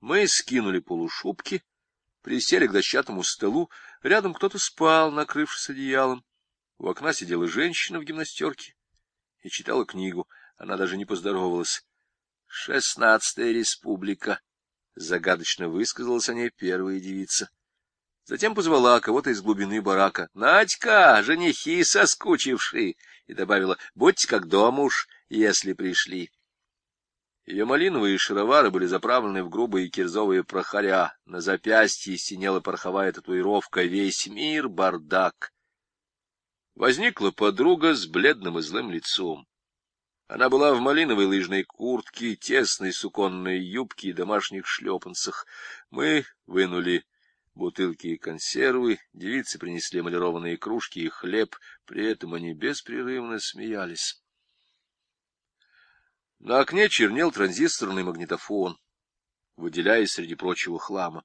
Мы скинули полушубки, присели к дощатому столу, рядом кто-то спал, накрывшись одеялом. У окна сидела женщина в гимнастерке и читала книгу. Она даже не поздоровалась. «Шестнадцатая республика», — загадочно высказалась о ней первая девица. Затем позвала кого-то из глубины барака. — Надька, женихи соскучившие! И добавила, — будьте как дома уж, если пришли. Ее малиновые шаровары были заправлены в грубые кирзовые прохоря. На запястье синела пороховая татуировка «Весь мир — бардак». Возникла подруга с бледным и злым лицом. Она была в малиновой лыжной куртке, тесной суконной юбке и домашних шлепанцах. Мы вынули бутылки и консервы, девицы принесли эмалированные кружки и хлеб, при этом они беспрерывно смеялись. На окне чернел транзисторный магнитофон, выделяясь среди прочего хлама.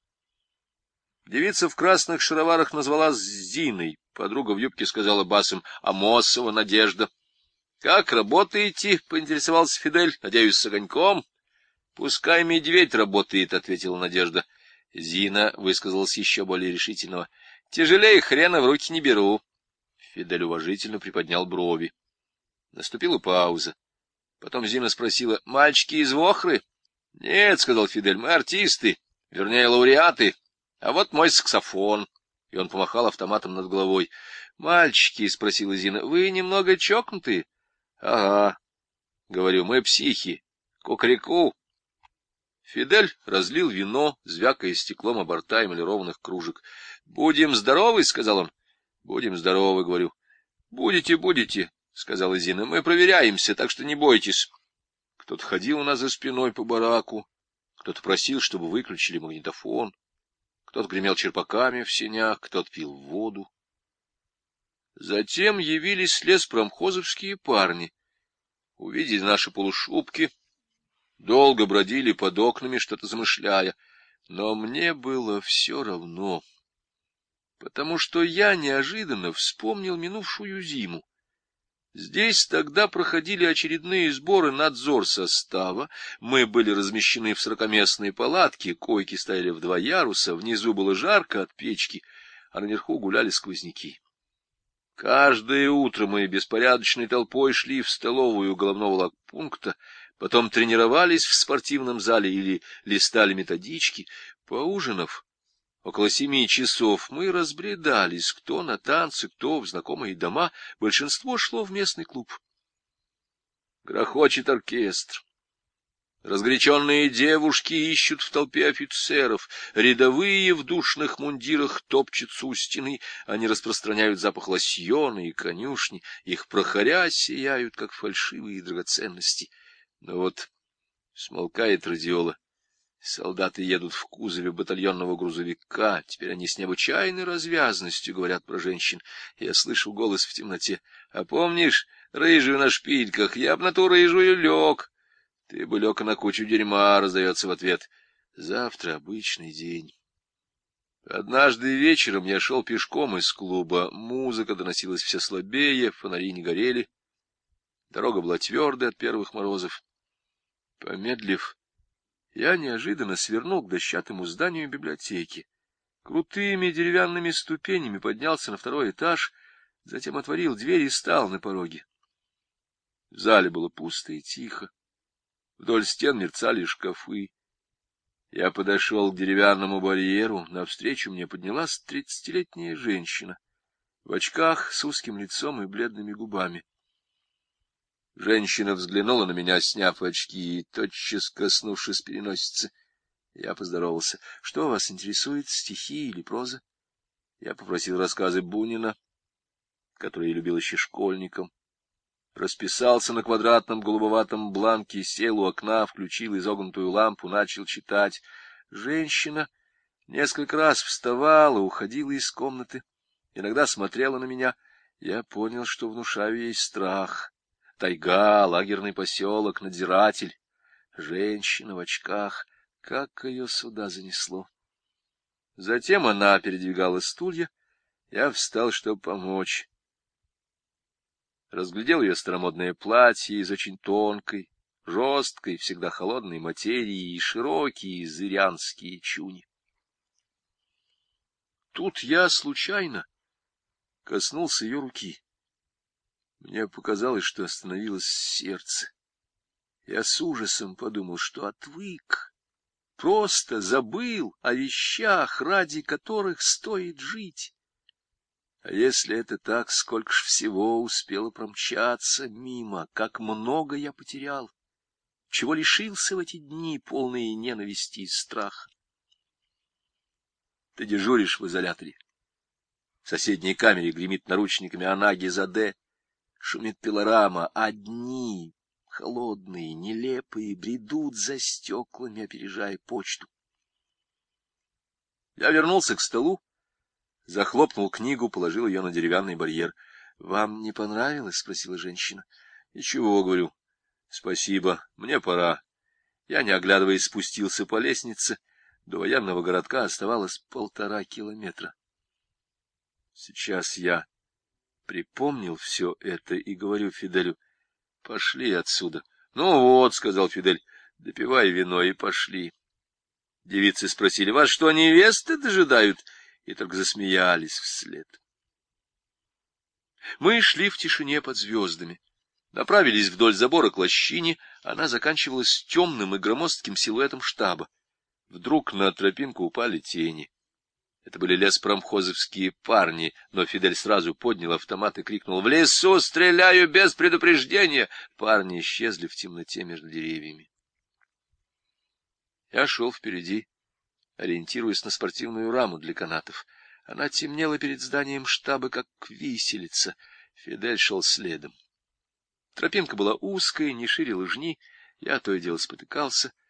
Девица в красных шароварах назвалась Зиной, подруга в юбке сказала басом «Амосова Надежда». — Как работаете? — поинтересовался Фидель. — Надеюсь, с огоньком? — Пускай медведь работает, — ответила Надежда. Зина высказалась еще более решительного. — Тяжелее хрена в руки не беру. Фидель уважительно приподнял брови. Наступила пауза. Потом Зина спросила, — Мальчики из Вохры? — Нет, — сказал Фидель, — мы артисты, вернее, лауреаты. А вот мой саксофон. И он помахал автоматом над головой. — Мальчики, — спросила Зина, — вы немного чокнутые? — Ага, — говорю, — мы психи. Кукареку. Фидель разлил вино, звякая стеклом о борта эмалированных кружек. — Будем здоровы, — сказал он. — Будем здоровы, — говорю. — Будете, будете, — сказала Зина. — Мы проверяемся, так что не бойтесь. Кто-то ходил у нас за спиной по бараку, кто-то просил, чтобы выключили магнитофон, кто-то гремел черпаками в сенях, кто-то пил воду. Затем явились леспромхозовские парни. Увидели наши полушубки, долго бродили под окнами, что-то замышляя, но мне было все равно, потому что я неожиданно вспомнил минувшую зиму. Здесь тогда проходили очередные сборы надзор состава, мы были размещены в сорокоместной палатке, койки стояли в два яруса, внизу было жарко от печки, а наверху гуляли сквозняки. Каждое утро мы беспорядочной толпой шли в столовую головного лагпункта, потом тренировались в спортивном зале или листали методички. Поужинав, Около семи часов мы разбредались, кто на танцы, кто в знакомые дома. Большинство шло в местный клуб. Грохочет оркестр. Разгоряченные девушки ищут в толпе офицеров, рядовые в душных мундирах топчутся у стены, они распространяют запах лосьона и конюшни, их прохоря сияют, как фальшивые драгоценности. Но вот смолкает радиола, Солдаты едут в кузове батальонного грузовика. Теперь они с необычайной развязностью говорят про женщин. Я слышу голос в темноте. — А помнишь, рыжую на шпильках? Я б на ту рыжую лег. Ты бы лег на кучу дерьма, — раздается в ответ. Завтра обычный день. Однажды вечером я шел пешком из клуба. Музыка доносилась все слабее, фонари не горели. Дорога была твердая от первых морозов. Помедлив, я неожиданно свернул к дощатому зданию библиотеки. Крутыми деревянными ступенями поднялся на второй этаж, затем отворил дверь и стал на пороге. В зале было пусто и тихо. Вдоль стен мерцали шкафы. Я подошел к деревянному барьеру. Навстречу мне поднялась тридцатилетняя женщина в очках с узким лицом и бледными губами. Женщина взглянула на меня, сняв очки, и тотчас коснувшись переносицы. Я поздоровался. — Что вас интересует, стихи или проза? Я попросил рассказы Бунина, которые любил еще школьником. Расписался на квадратном голубоватом бланке, сел у окна, включил изогнутую лампу, начал читать. Женщина несколько раз вставала, уходила из комнаты, иногда смотрела на меня. Я понял, что внушаю ей страх Тайга, лагерный поселок, надзиратель. Женщина в очках. Как ее сюда занесло? Затем она передвигала стулья. Я встал, чтобы помочь. Разглядел ее старомодное платье из очень тонкой, жесткой, всегда холодной материи и широкие зырянские чуни. Тут я случайно коснулся ее руки. Мне показалось, что остановилось сердце. Я с ужасом подумал, что отвык, просто забыл о вещах, ради которых стоит жить. А если это так, сколько ж всего успело промчаться мимо, как много я потерял, чего лишился в эти дни, полные ненависти и страха. Ты дежуришь в изоляторе. В соседней камере гремит наручниками Анаги Заде, шумит пилорама, одни, холодные, нелепые, бредут за стеклами, опережая почту. Я вернулся к столу, захлопнул книгу, положил ее на деревянный барьер. — Вам не понравилось? — спросила женщина. — Ничего, — говорю. — Спасибо, мне пора. Я, не оглядываясь, спустился по лестнице. До военного городка оставалось полтора километра. Сейчас я припомнил все это и говорю Фиделю, пошли отсюда. — Ну вот, — сказал Фидель, — допивай вино и пошли. Девицы спросили, вас что, невесты дожидают? И только засмеялись вслед. Мы шли в тишине под звездами. Направились вдоль забора к лощине, она заканчивалась темным и громоздким силуэтом штаба. Вдруг на тропинку упали тени. Это были леспромхозовские парни, но Фидель сразу поднял автомат и крикнул «В лесу стреляю без предупреждения!» Парни исчезли в темноте между деревьями. Я шел впереди, ориентируясь на спортивную раму для канатов. Она темнела перед зданием штаба, как виселица. Фидель шел следом. Тропинка была узкая, не шире лыжни. Я то и дело спотыкался —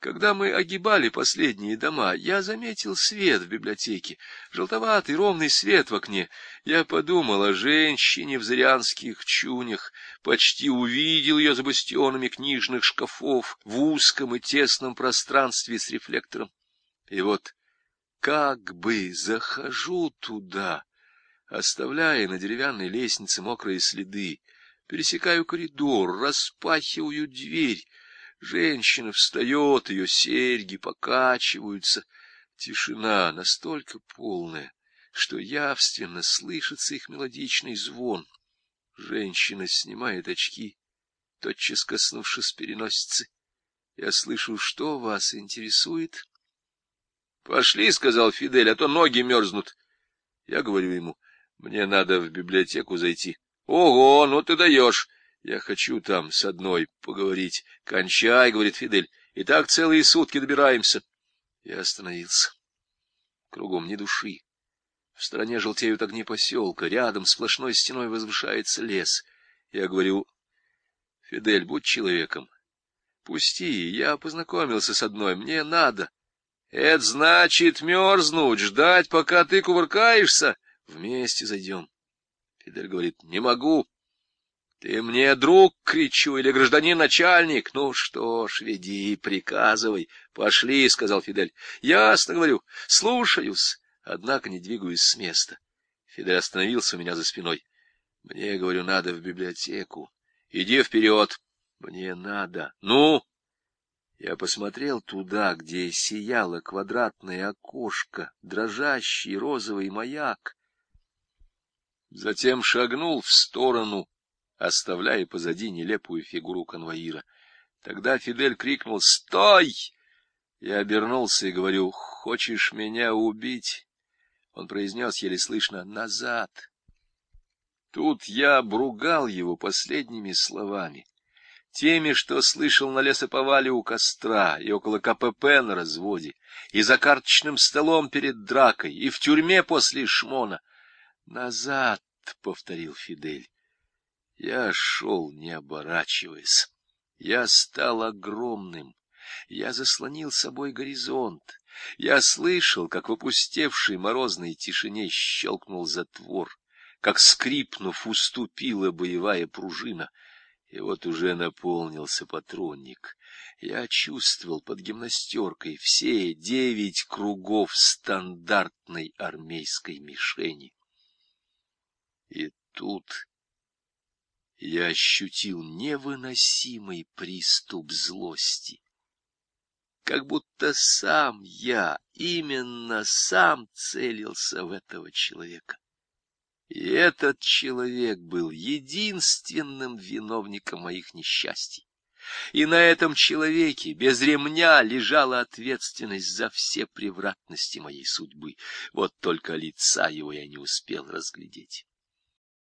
когда мы огибали последние дома, я заметил свет в библиотеке, желтоватый ровный свет в окне. Я подумал о женщине в зырянских чунях, почти увидел ее за бастионами книжных шкафов в узком и тесном пространстве с рефлектором. И вот как бы захожу туда, оставляя на деревянной лестнице мокрые следы, пересекаю коридор, распахиваю дверь, Женщина встает, ее серьги покачиваются. Тишина настолько полная, что явственно слышится их мелодичный звон. Женщина снимает очки, тотчас коснувшись переносицы. Я слышу, что вас интересует. — Пошли, — сказал Фидель, — а то ноги мерзнут. Я говорю ему, мне надо в библиотеку зайти. — Ого, ну ты даешь! Я хочу там с одной поговорить. Кончай, — говорит Фидель, — и так целые сутки добираемся. Я остановился. Кругом ни души. В стороне желтеют огни поселка, рядом сплошной стеной возвышается лес. Я говорю, Фидель, будь человеком. Пусти, я познакомился с одной, мне надо. Это значит мерзнуть, ждать, пока ты кувыркаешься. Вместе зайдем. Фидель говорит, не могу. Ты мне друг, кричу, или гражданин начальник? Ну что ж, веди, приказывай. Пошли, сказал Фидель. Ясно говорю, слушаюсь, однако не двигаюсь с места. Фидель остановился у меня за спиной. Мне, говорю, надо в библиотеку. Иди вперед. Мне надо. Ну? Я посмотрел туда, где сияло квадратное окошко, дрожащий розовый маяк. Затем шагнул в сторону оставляя позади нелепую фигуру конвоира. Тогда Фидель крикнул «Стой!» Я обернулся и говорю «Хочешь меня убить?» Он произнес еле слышно «Назад!» Тут я обругал его последними словами, теми, что слышал на лесоповале у костра и около КПП на разводе, и за карточным столом перед дракой, и в тюрьме после шмона. «Назад!» — повторил Фидель. Я шел, не оборачиваясь. Я стал огромным. Я заслонил собой горизонт. Я слышал, как в опустевшей морозной тишине щелкнул затвор, как, скрипнув, уступила боевая пружина. И вот уже наполнился патронник. Я чувствовал под гимнастеркой все девять кругов стандартной армейской мишени. И тут я ощутил невыносимый приступ злости. Как будто сам я, именно сам целился в этого человека. И этот человек был единственным виновником моих несчастий. И на этом человеке без ремня лежала ответственность за все превратности моей судьбы. Вот только лица его я не успел разглядеть.